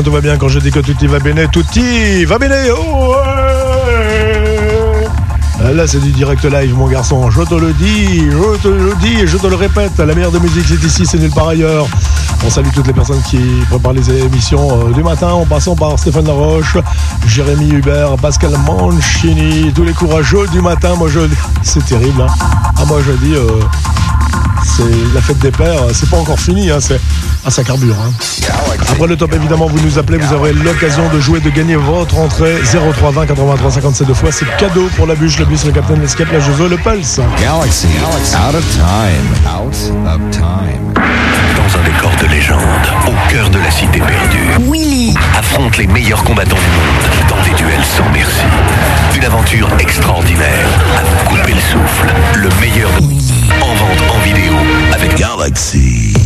tout va bien quand je dis que tout va bene, tutti va bene. Oh. Là, c'est du direct live, mon garçon. Je te le dis, je te le dis et je te le répète. La meilleure de musique, c'est ici, c'est nulle part ailleurs. On salue toutes les personnes qui préparent les émissions euh, du matin en passant par Stéphane Laroche, Jérémy Hubert, Pascal Mancini, tous les courageux du matin. Moi, je c'est terrible. Hein. Ah, moi, je dis, euh, la fête des pères. C'est pas encore fini. Hein. C'est ah, ça carbure. Hein. Après le top, évidemment, vous nous appelez, vous aurez l'occasion de jouer, de gagner votre entrée 03 20 83 57 deux fois. C'est cadeau pour la bûche, le bus, le capitaine, l'escape, la Jozo, le pulse. Galaxy, out of time, out of time. Légende, au cœur de la cité perdue, Willy, affronte les meilleurs combattants du monde dans des duels sans merci. Une aventure extraordinaire à vous couper le souffle. Le meilleur de en vente en vidéo avec Galaxy.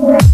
Bye.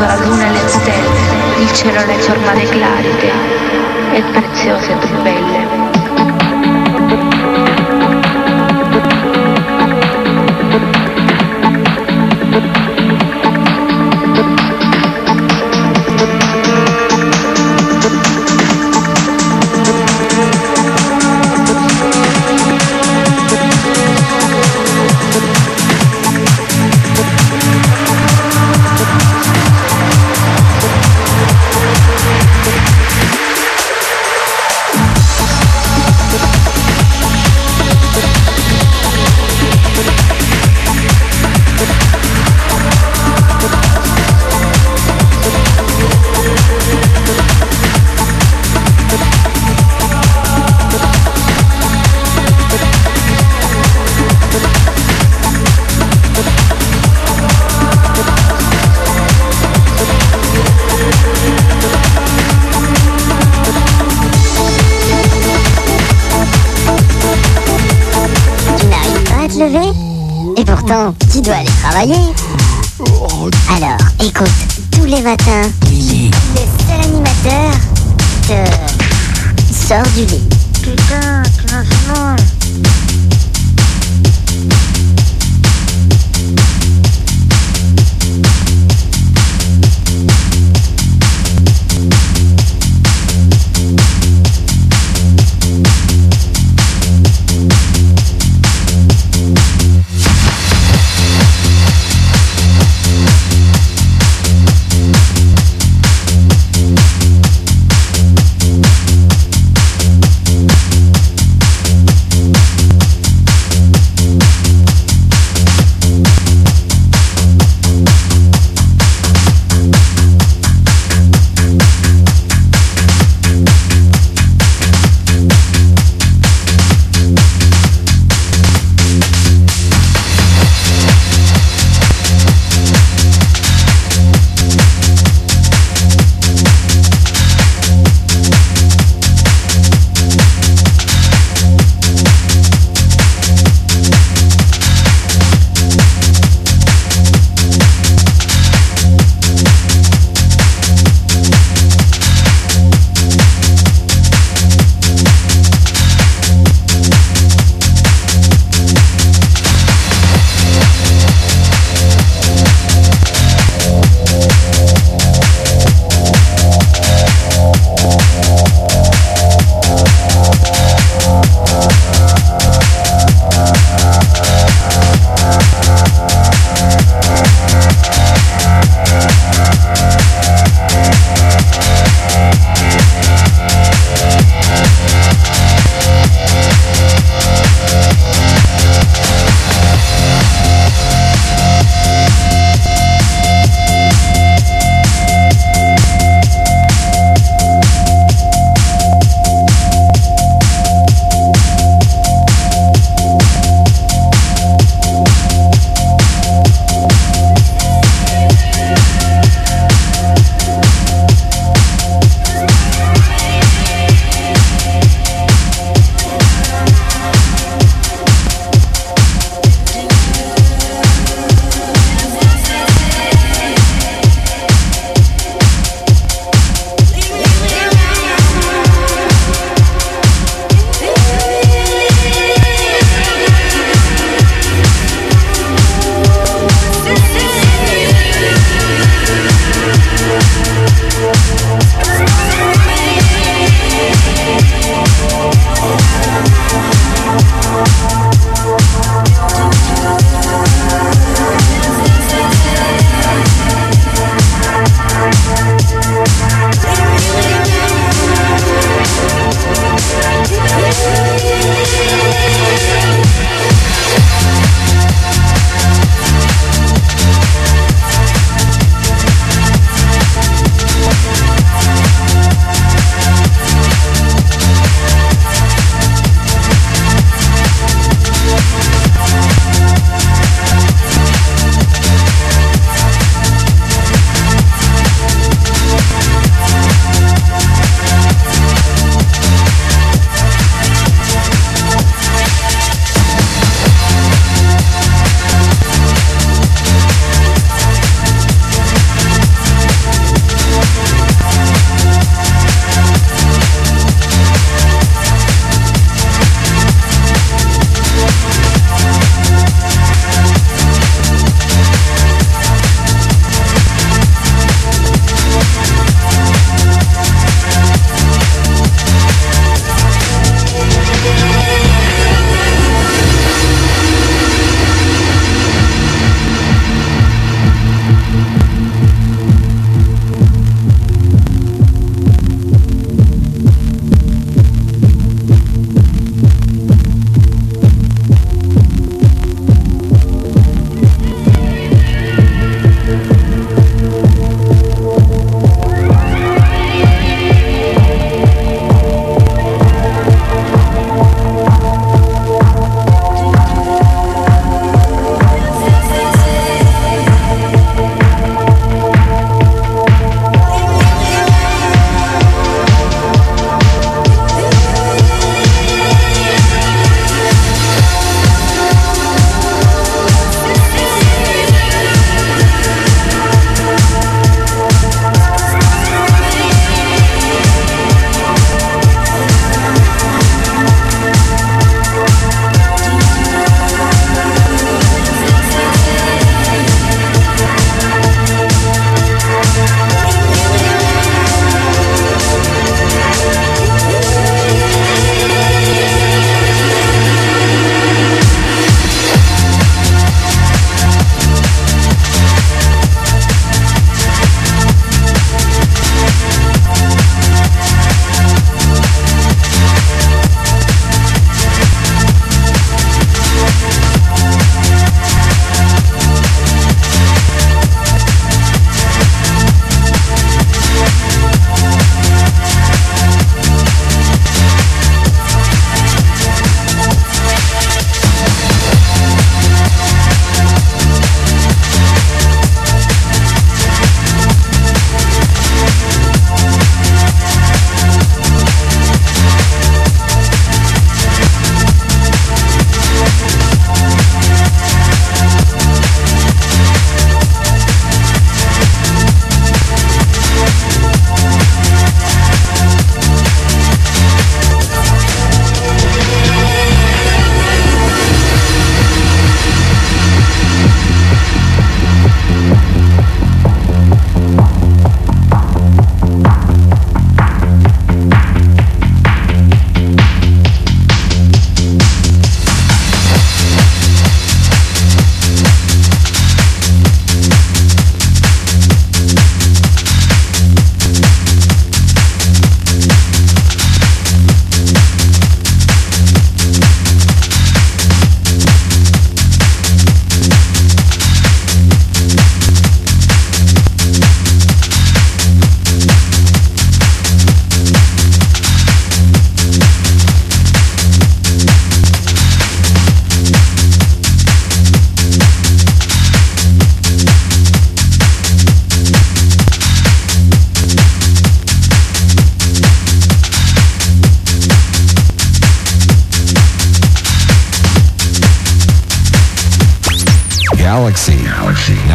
la luna e le stelle, il cielo e le giornate clarite e il prezioso e più bello. Alors, écoute, tous les matins, le seul animateur te sort du lit.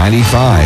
95.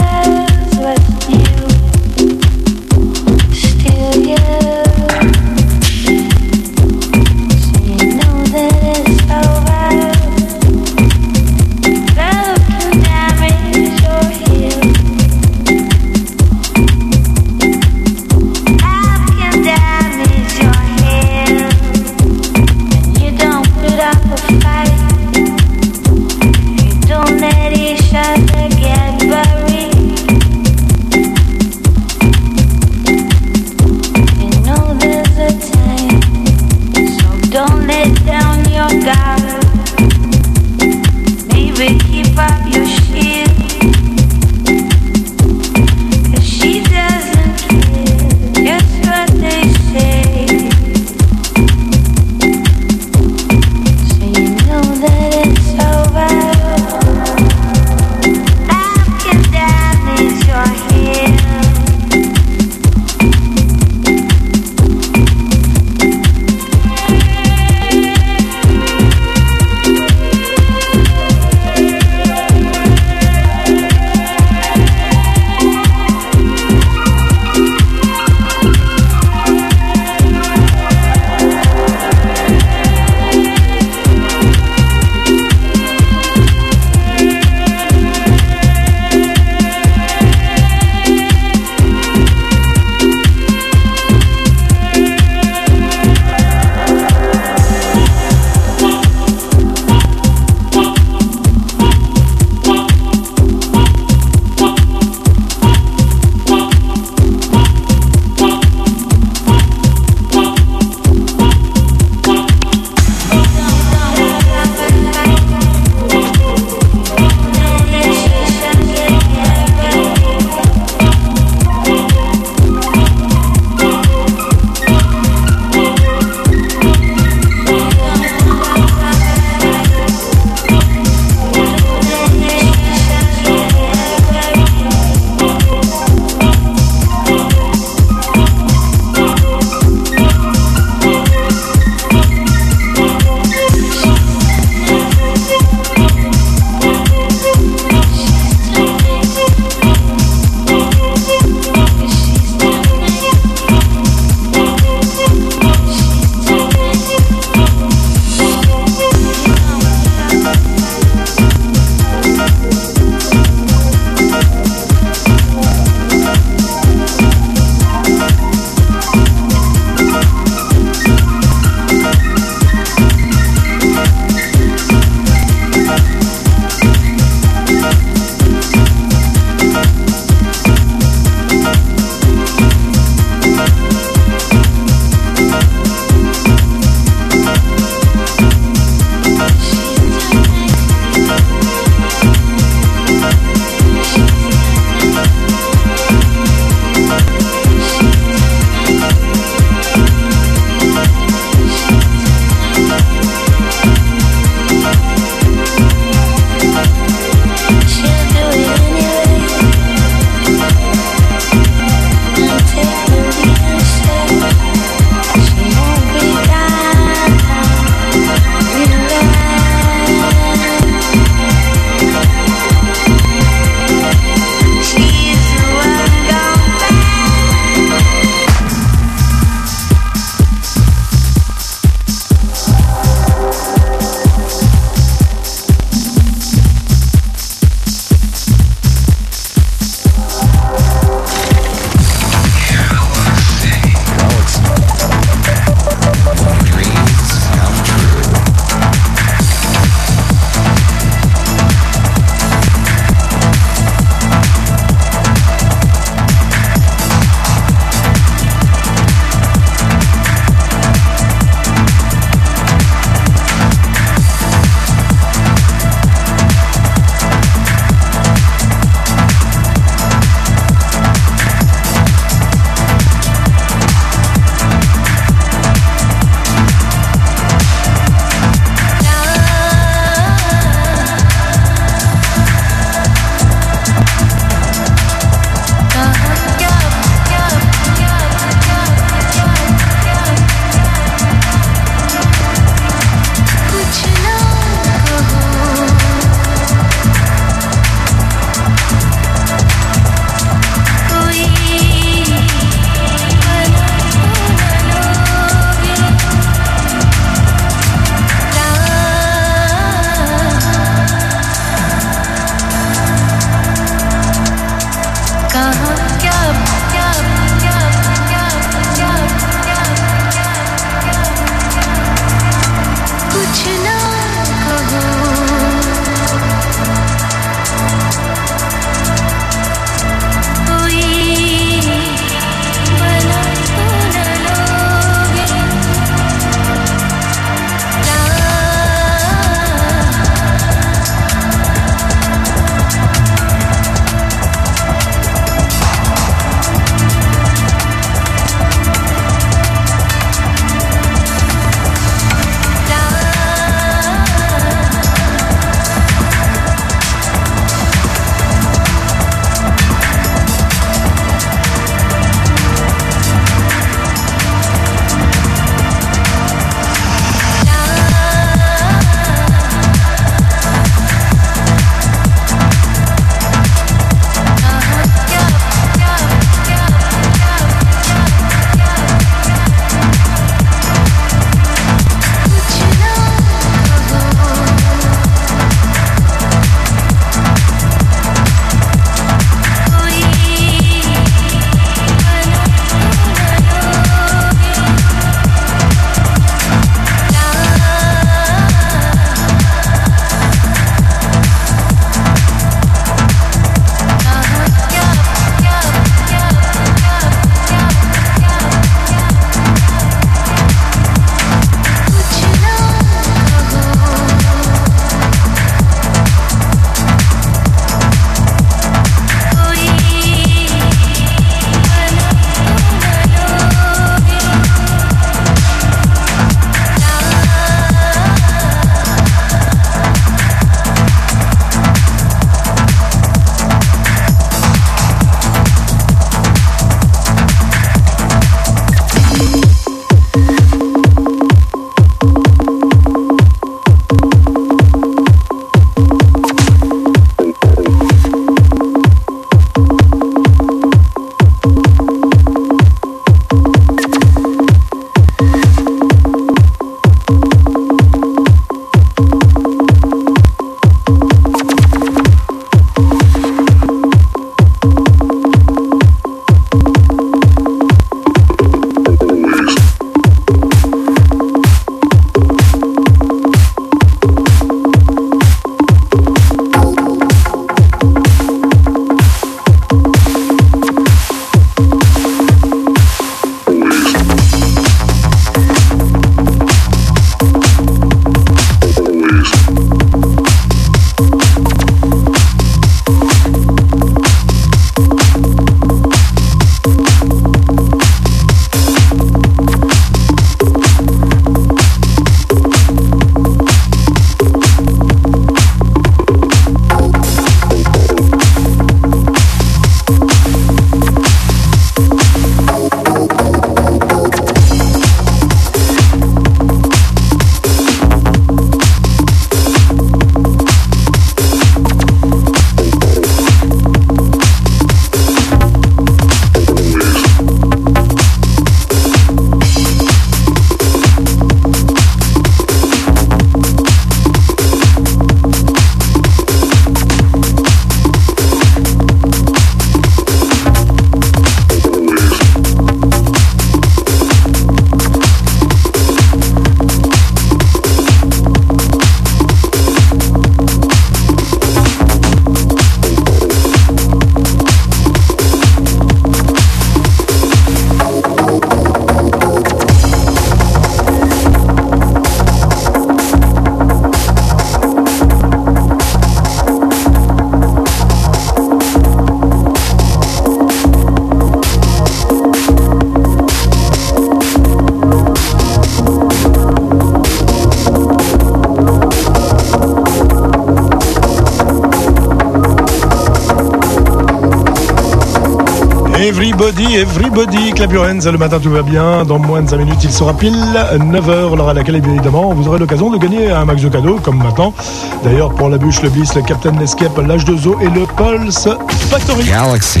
Everybody, clap your hands. Le matin, tout va bien. Dans moins de 5 minutes, il sera pile 9h, l'heure à laquelle, évidemment, vous aurez l'occasion de gagner un max de cadeaux, comme maintenant. D'ailleurs, pour la bûche, le bis, le Captain Escape, l'âge de zoo et le Pulse Factory. Galaxy.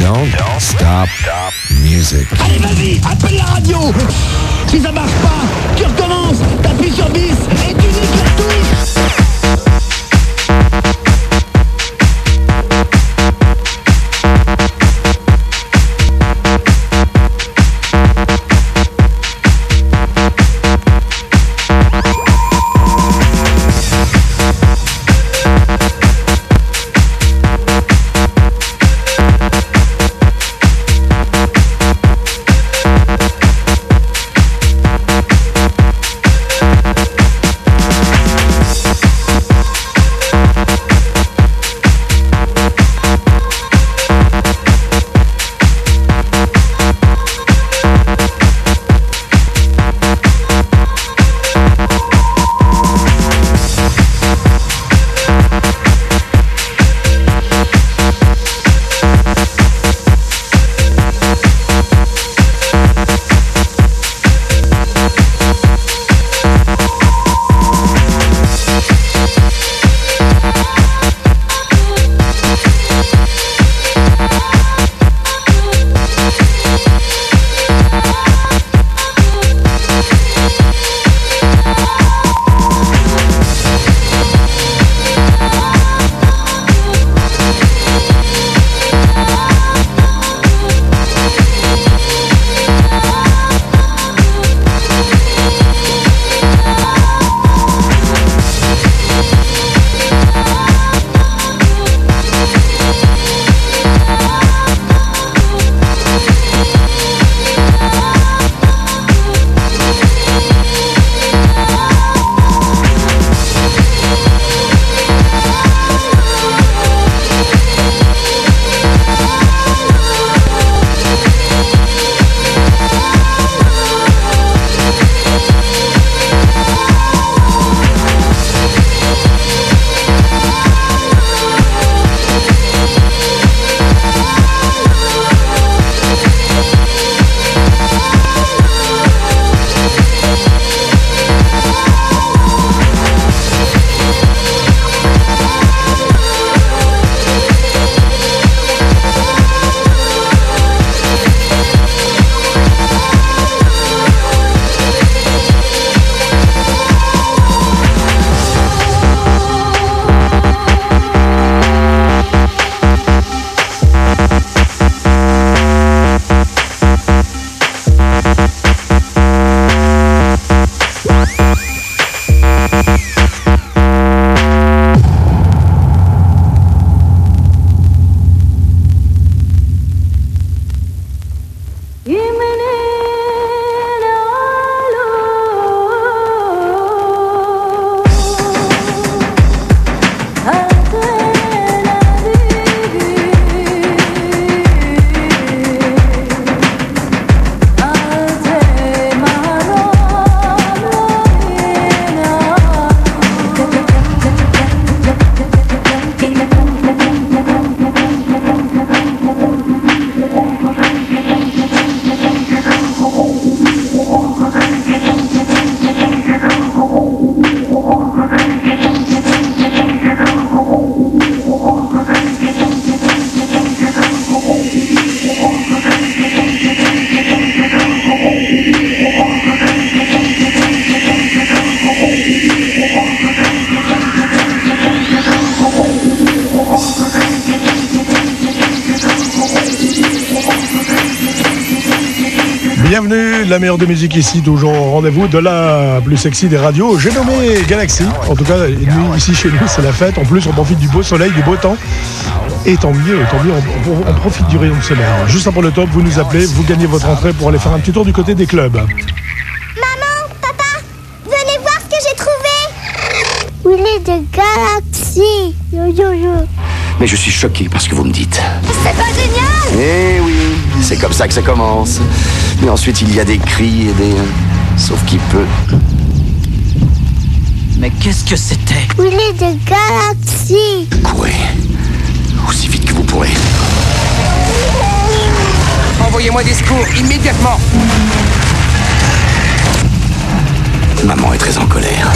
Don't stop music. Allez, vas-y, appelle la radio Si ça marche pas, tu recommences, t'appuies sur bis et tu niques la touche musique ici, toujours au rendez-vous de la plus sexy des radios. J'ai nommé Galaxy. En tout cas, nous, ici chez nous, c'est la fête. En plus, on profite du beau soleil, du beau temps. Et tant mieux, tant mieux, on, on- on profite du rayon de soleil. Juste après le top, vous nous appelez, vous gagnez votre entrée pour aller faire un petit tour du côté des clubs. Maman, papa, venez voir ce que j'ai trouvé. Il est de Galaxy. Yo yo yo. Mais je suis choqué par ce que vous me dites. C'est pas génial Eh oui, c'est comme ça que ça commence. Mais ensuite, il y a des cris et des... Sauf qui peut. Mais qu'est-ce que c'était? Il est de Galaxy. Courez. Aussi vite que vous pourrez. Envoyez-moi des secours, immédiatement Maman est très en colère.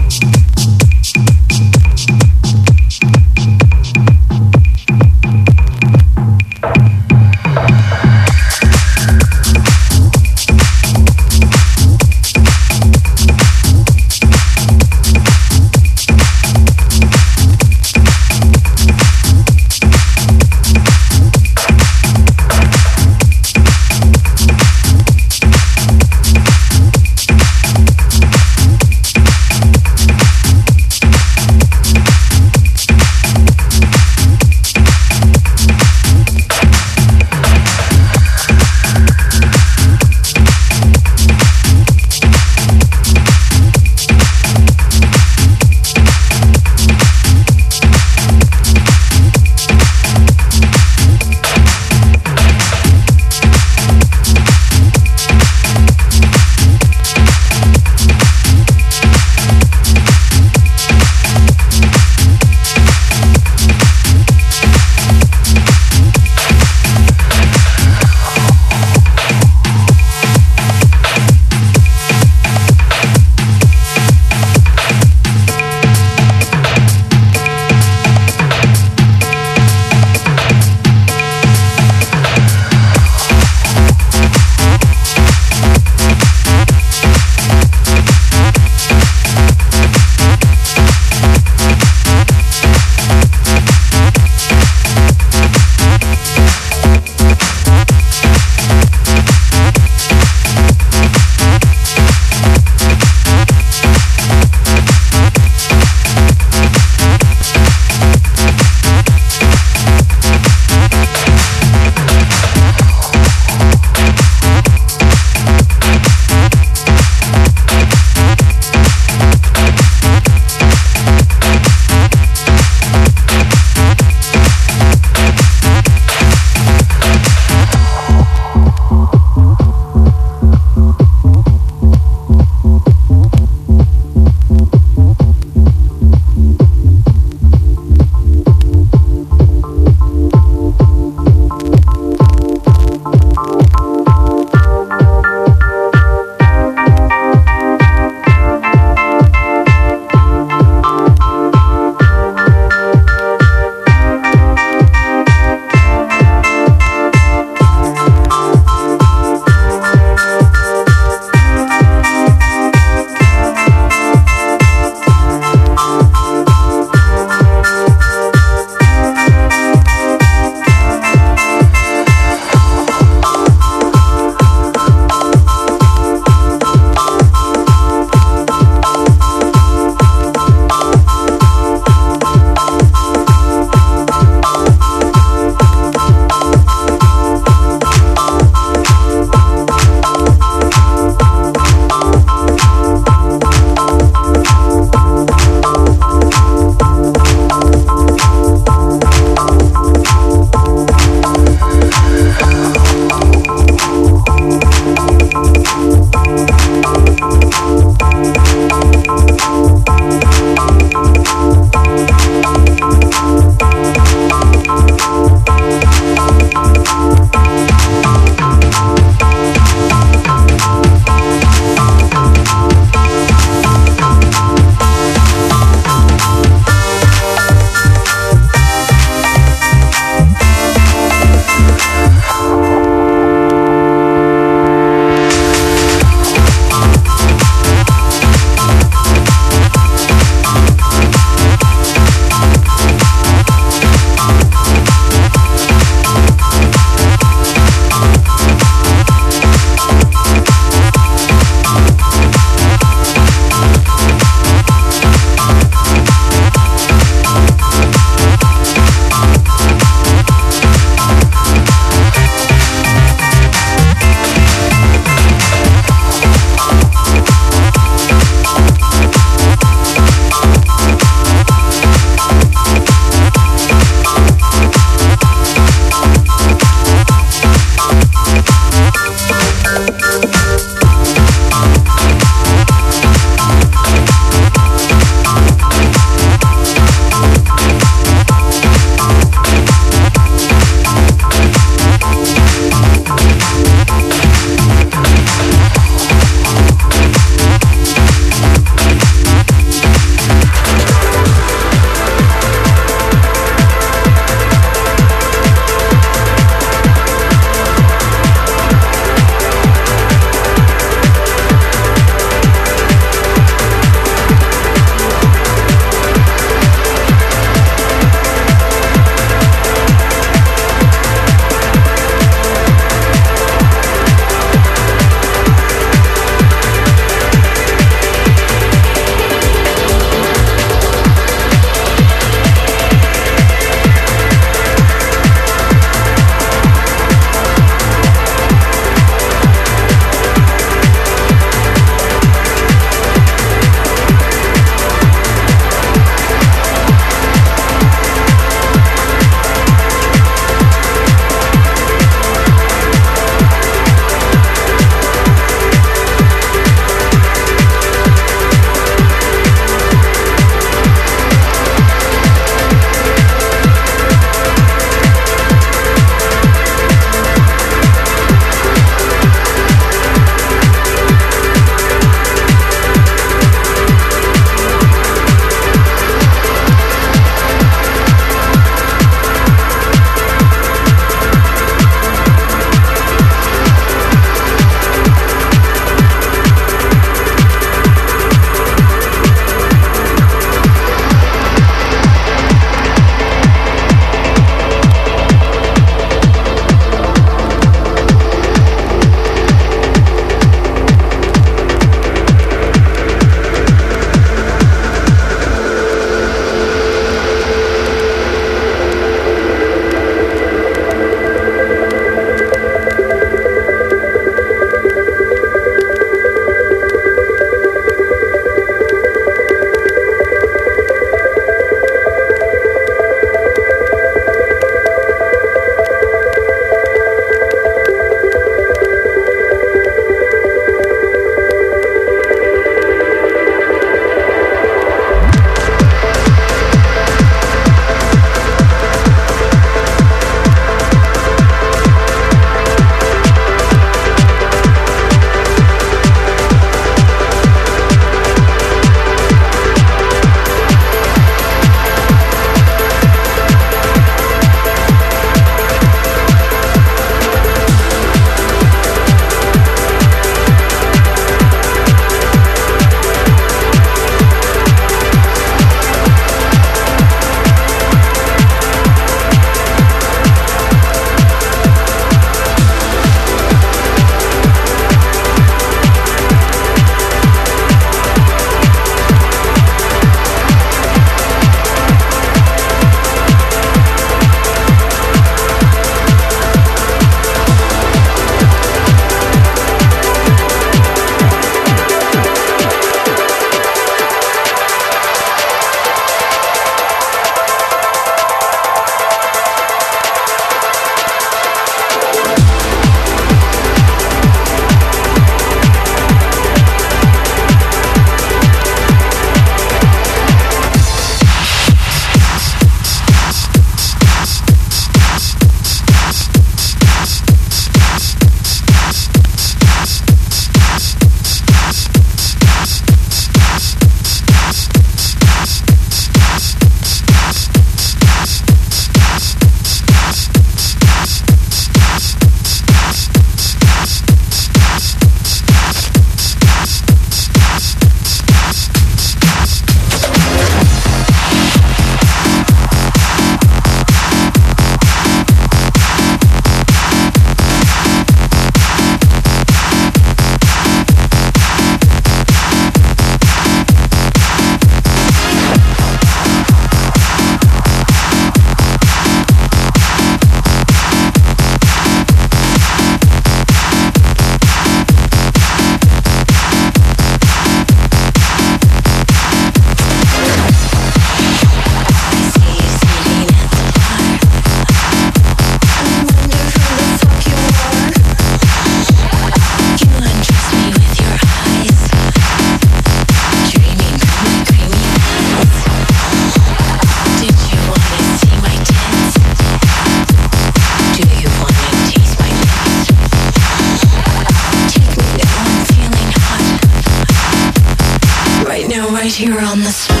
Here on the spot.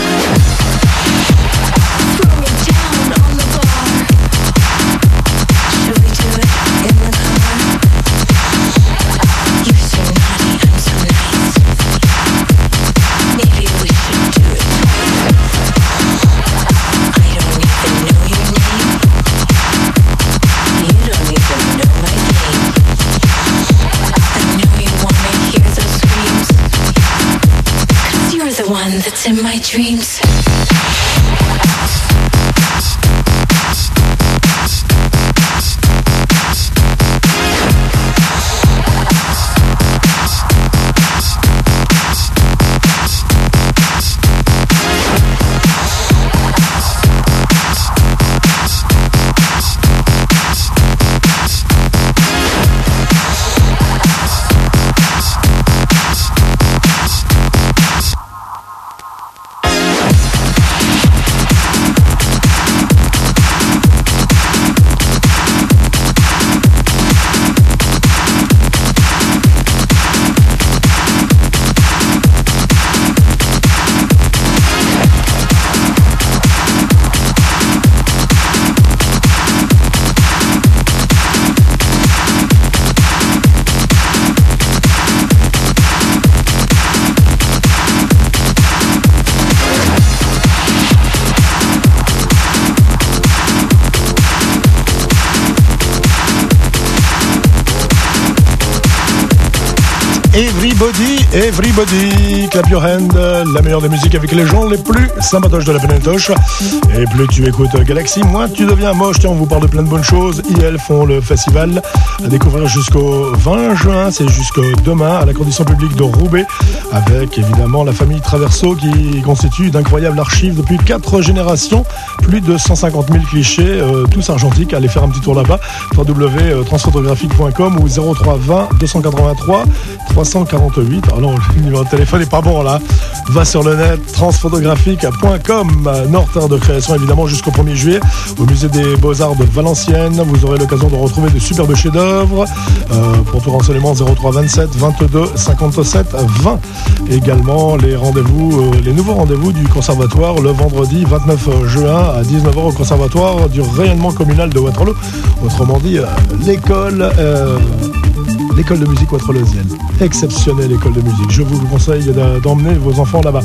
Dreams. Everybody, everybody, clap your hand, la meilleure des musiques avec les gens les plus sympatoches de la planetoche. Et plus tu écoutes Galaxy, moins tu deviens moche. Tiens, on vous parle de plein de bonnes choses. IL font le festival à découvrir jusqu'au 20 juin, c'est jusqu'au demain à la condition publique de Roubaix, avec évidemment la famille Traverso qui constitue d'incroyables archives depuis quatre générations, plus de 150 000 clichés, euh, tous argentiques. Allez faire un petit tour là-bas, www.transphotographique.com ou 0320 283 348. Ah non, le numéro de téléphone n'est pas bon là. Va sur le net, transphotographique.com. Nord de création évidemment jusqu'au 1er juillet au musée des Beaux-Arts de Valenciennes. Vous aurez l'occasion de retrouver de superbes chefs-d'œuvre. Euh, pour tout renseignement, 03 27 22 57 20. Également les rendez-vous, euh, les nouveaux rendez-vous du conservatoire le vendredi 29 juin à 19h au conservatoire du rayonnement communal de Waterloo. Autrement dit, euh, l'école. L'école de musique Waterloozienne. Exceptionnelle école de musique. Je vous conseille de- d'emmener vos enfants là-bas.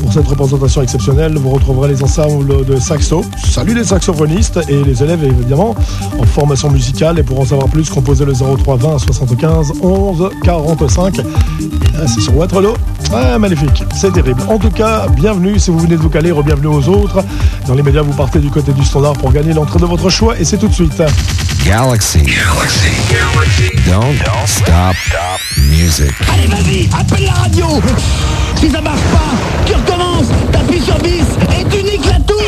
Pour cette représentation exceptionnelle, vous retrouverez les ensembles de saxo. Salut les saxophonistes et les élèves évidemment en formation musicale. Et pour en savoir plus, composez le 03 20 75 11 45. Et là, c'est sur Waterloo. Ah, magnifique. C'est terrible. En tout cas, bienvenue. Si vous venez de vous caler, bienvenue aux autres. Dans les médias, vous partez du côté du standard pour gagner l'entrée de votre choix. Et c'est tout de suite. Galaxy. Don't stop music. Allez, vas-y, appelle la radio. Si ça marche pas, tu recommences, t'appuies sur bis et tu niques la touche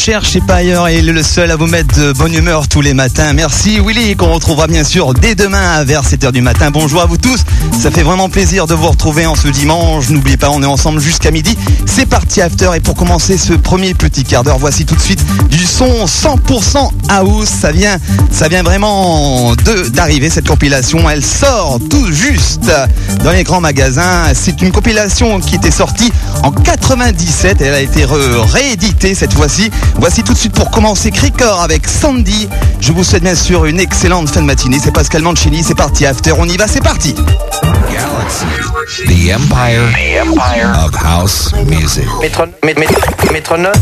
cherchez pas ailleurs, il est le seul à vous mettre de bonne humeur tous les matins. Merci Willy, qu'on retrouvera bien sûr dès demain vers 7h du matin. Bonjour à vous tous, ça fait vraiment plaisir de vous retrouver en ce dimanche. N'oubliez pas, on est ensemble jusqu'à midi. C'est parti after et pour commencer ce premier petit quart d'heure, voici tout de suite du son 100% house. Ça vient, ça vient vraiment d'arriver cette compilation. Elle sort tout juste dans les grands magasins. C'est une compilation qui était sortie en 97. Elle a été rééditée cette fois-ci. Voici tout de suite pour commencer Cricor avec Sandy. Je vous souhaite bien sûr une excellente fin de matinée. C'est Pascal Mancini, c'est parti after. On y va, c'est parti. Galaxy. The empire, The Empire. of house music. Métron- mé- mé- métronome?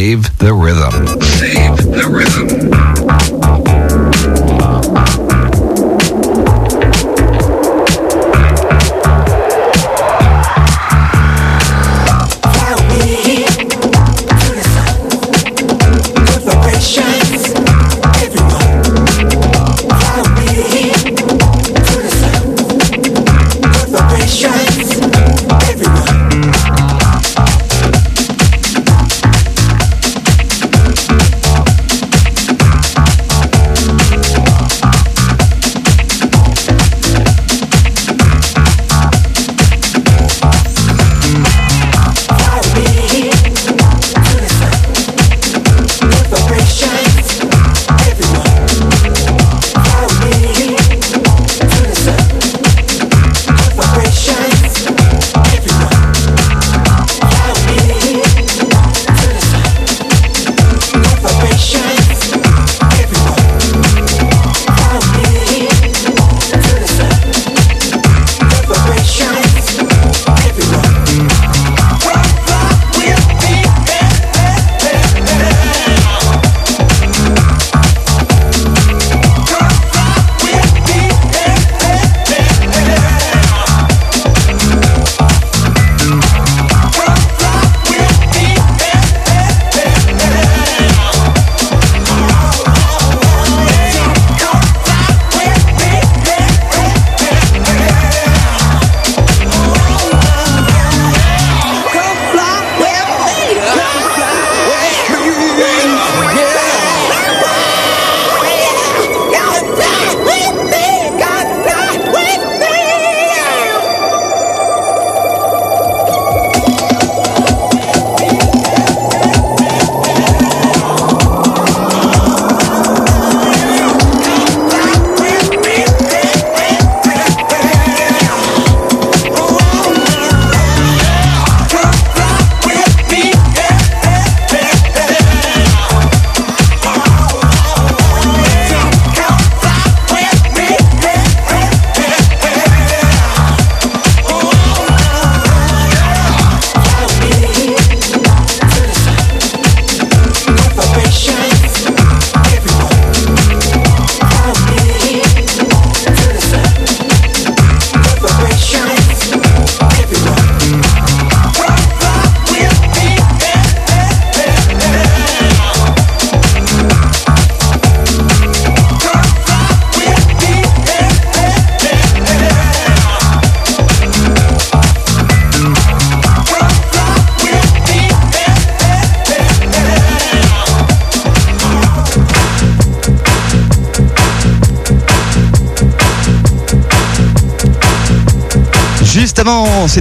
Save the rhythm. Save the rhythm.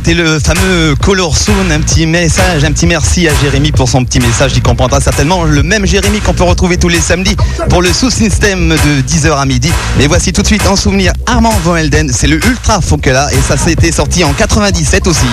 C'était le fameux Color Soon. Un petit message, un petit merci à Jérémy pour son petit message. Il comprendra certainement le même Jérémy qu'on peut retrouver tous les samedis pour le sous-système de 10h à midi. Et voici tout de suite en souvenir Armand Van Elden. C'est le Ultra Funkela et ça s'était sorti en 97 aussi.